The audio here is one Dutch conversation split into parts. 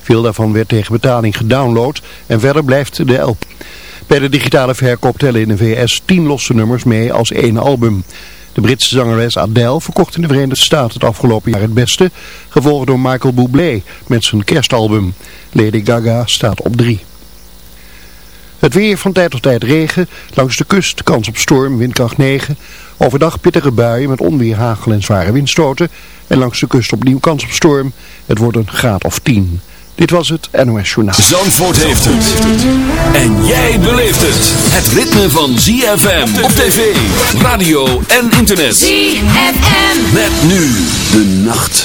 Veel daarvan werd tegen betaling gedownload en verder blijft de LP. Bij de digitale verkoop tellen in de VS 10 losse nummers mee als één album. De Britse zangeres Adele verkocht in de Verenigde Staten het afgelopen jaar het beste, gevolgd door Michael Bublé met zijn kerstalbum. Lady Gaga staat op 3. Het weer van tijd tot tijd regen, langs de kust kans op storm, windkracht 9. Overdag pittige buien met onweer, hagel en zware windstoten. En langs de kust opnieuw kans op storm. Het wordt een graad of 10. Dit was het NOS Journaal. Zandvoort heeft het. En jij beleeft het. Het ritme van ZFM op tv, radio en internet. ZFM. Met nu de nacht.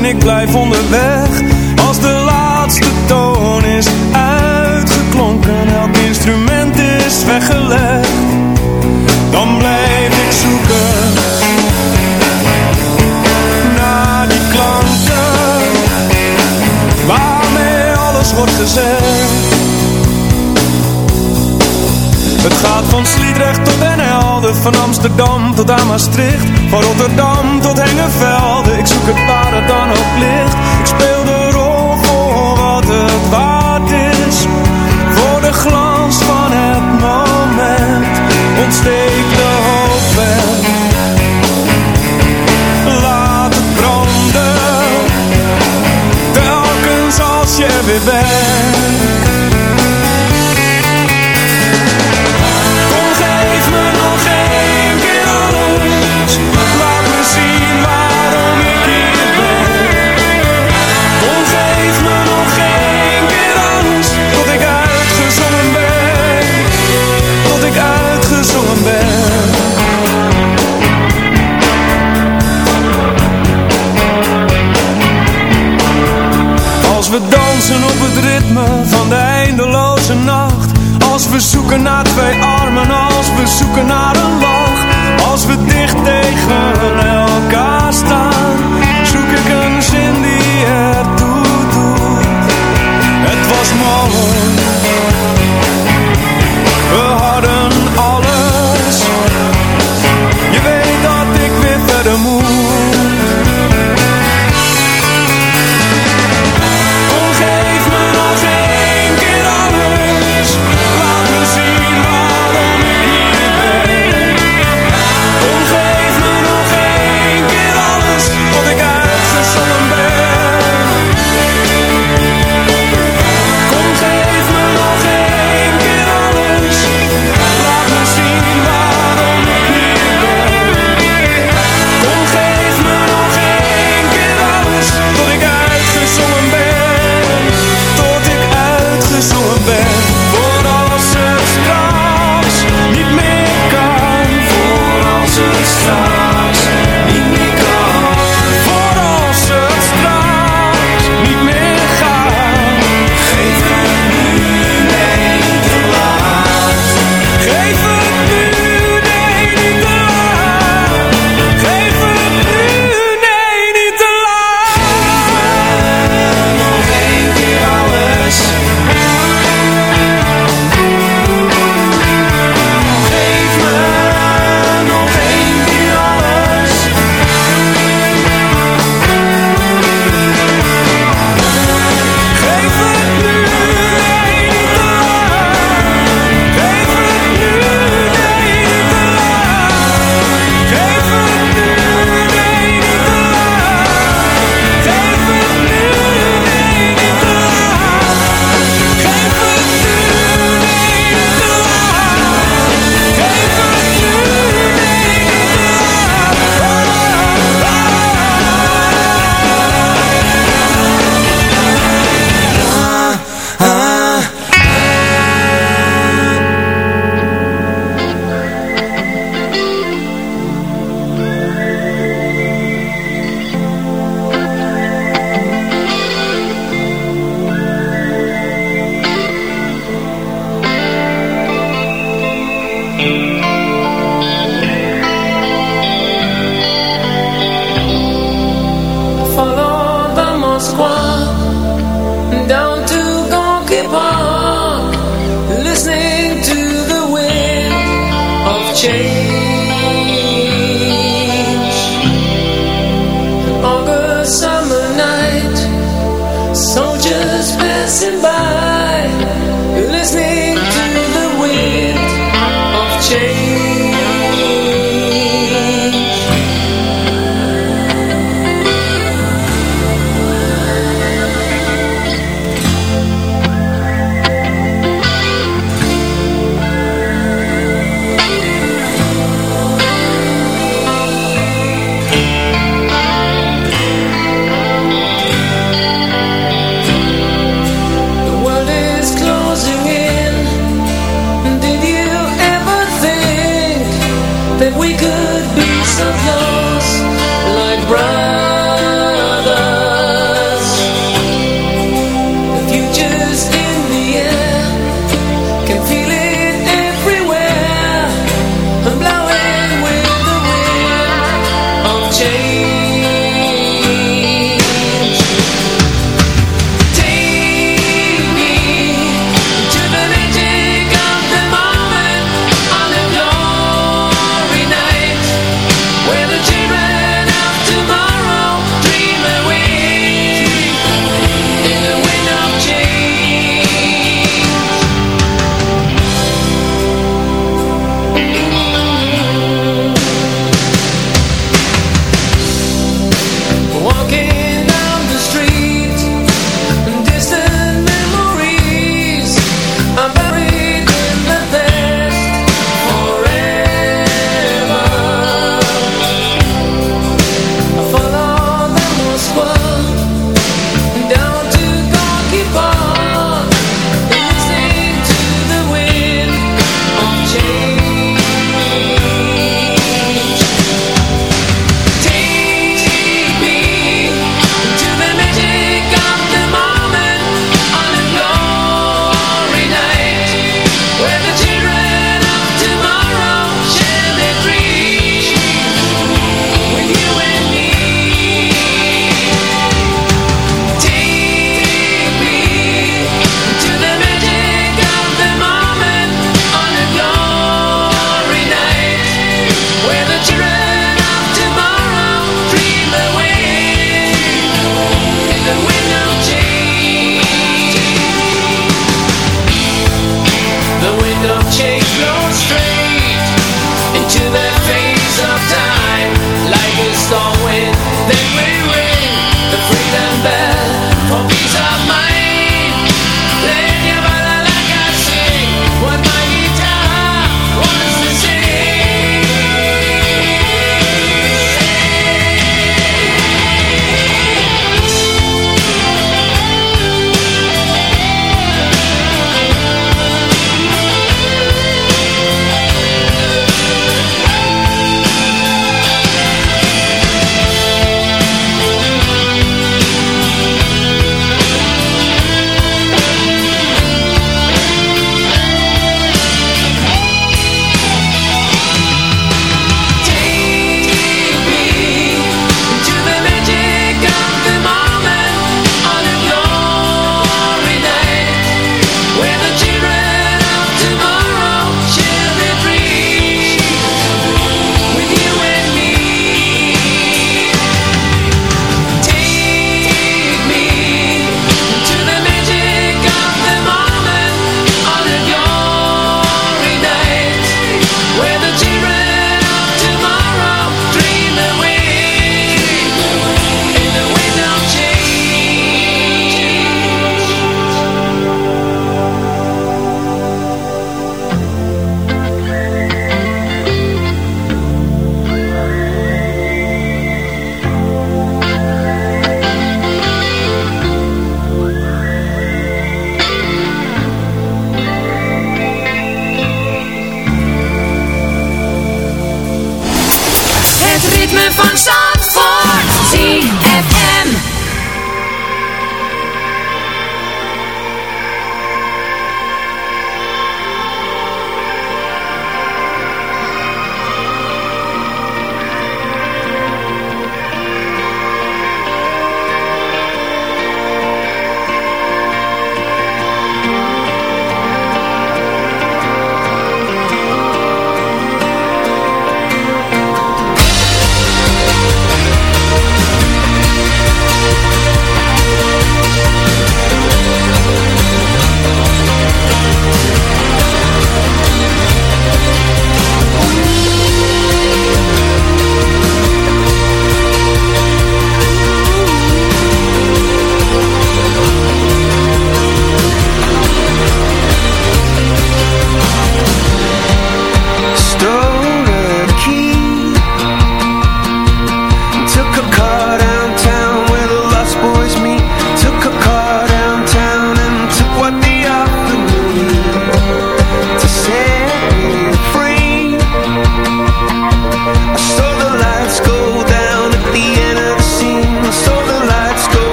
en ik blijf onderweg. Als de laatste toon is uitgeklonken Elk instrument is weggelegd. Dan blijf ik zoeken Naar die klanken Waarmee alles wordt gezegd. van Amsterdam tot aan Maastricht. Van Rotterdam tot Hengelvelde Ik zoek het waar het dan ook licht. Ik speel de rol voor wat het waard is. Voor de glans van het moment Ontsteek de hoop hoofdweg Laat het branden Telkens als je weer bent. zoeken naar een loog. als we dicht tegen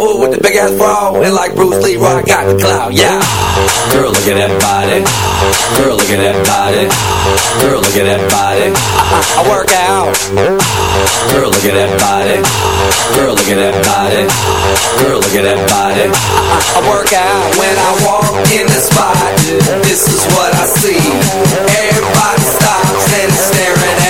control. It's Red Bull with the big ass bra. And like Bruce Lee, I got the clout. Yeah. Girl, look at that body. Girl, look at that body. Girl, look at that body. I, I work out. Girl, look at that body. Girl, look at that body. Girl, look at that body. I, I work out when I walk in the spot. This is what I see. Everybody stops and is staring at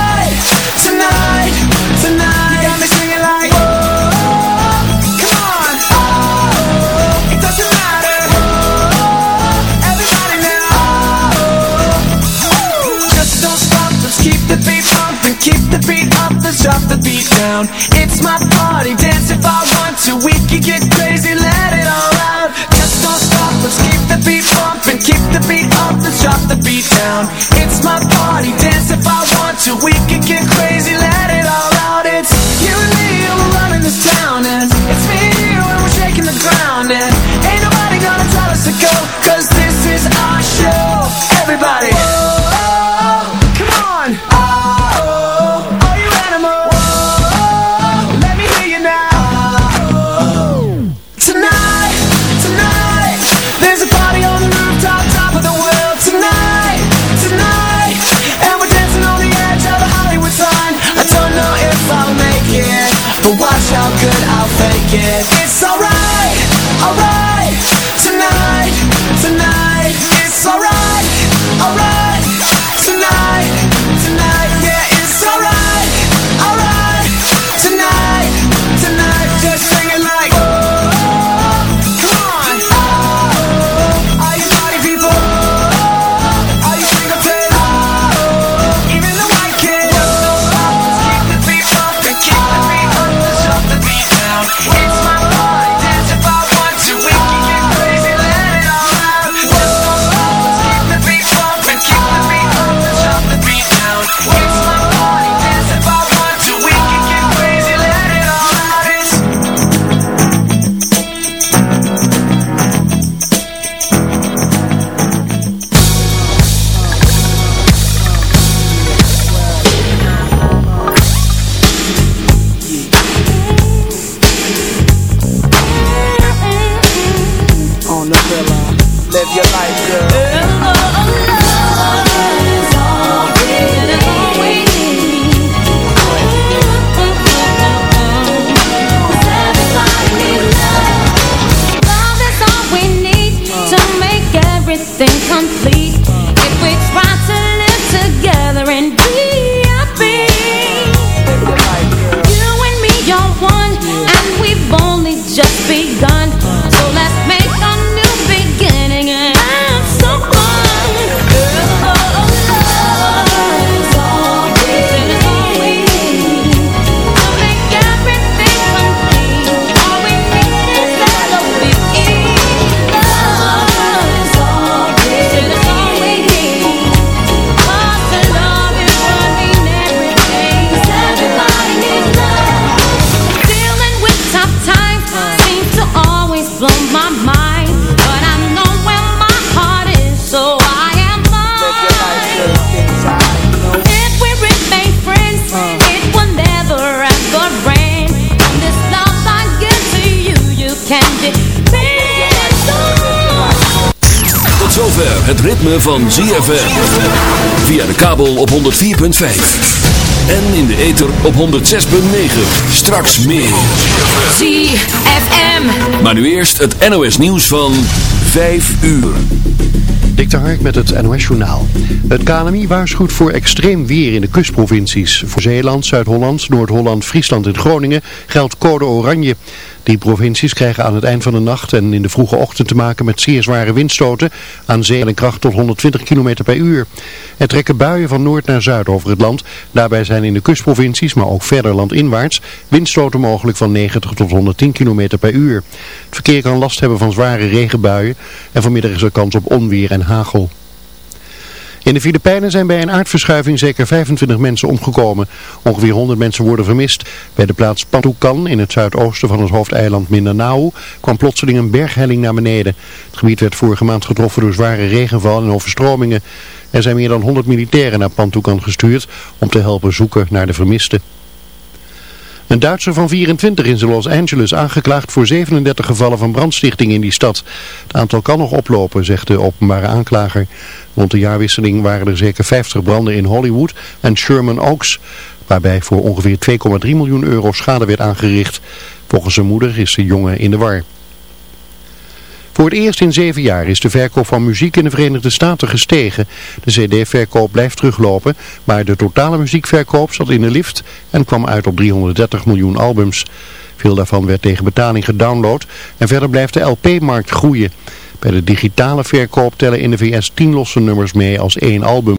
the beat up drop the beat down. It's my party, dance if I want to. We can get crazy, let it. yeah. Tot zover het ritme van ZFM. Via de kabel op 104.5. En in de ether op 106.9. Straks meer. ZFM. Maar nu eerst het NOS nieuws van 5 uur. Dik de Hark met het NOS journaal. Het KNMI waarschuwt voor extreem weer in de kustprovincies. Voor Zeeland, Zuid-Holland, Noord-Holland, Friesland en Groningen geldt code oranje. Die provincies krijgen aan het eind van de nacht en in de vroege ochtend te maken met zeer zware windstoten aan zee en kracht tot 120 km per uur. Er trekken buien van noord naar zuid over het land. Daarbij zijn in de kustprovincies, maar ook verder landinwaarts, windstoten mogelijk van 90 tot 110 km per uur. Het verkeer kan last hebben van zware regenbuien en vanmiddag is er kans op onweer en hagel. In de Filipijnen zijn bij een aardverschuiving zeker 25 mensen omgekomen. Ongeveer 100 mensen worden vermist. Bij de plaats Patucan in het zuidoosten van het hoofdeiland Mindanao kwam plotseling een berghelling naar beneden. Het gebied werd vorige maand getroffen door zware regenval en overstromingen. Er zijn meer dan 100 militairen naar Patucan gestuurd om te helpen zoeken naar de vermisten. Een Duitser van 24 is in Los Angeles aangeklaagd voor 37 gevallen van brandstichting in die stad. Het aantal kan nog oplopen, zegt de openbare aanklager. Rond de jaarwisseling waren er zeker 50 branden in Hollywood en Sherman Oaks, waarbij voor ongeveer 2,3 miljoen euro schade werd aangericht. Volgens zijn moeder is de jongen in de war. Voor het eerst in zeven jaar is de verkoop van muziek in de Verenigde Staten gestegen. De cd-verkoop blijft teruglopen, maar de totale muziekverkoop zat in de lift en kwam uit op 330 miljoen albums. Veel daarvan werd tegen betaling gedownload en verder blijft de LP-markt groeien. Bij de digitale verkoop tellen in de VS 10 losse nummers mee als één album.